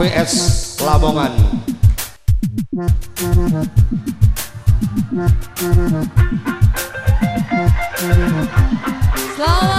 VS Lamongan. Selamat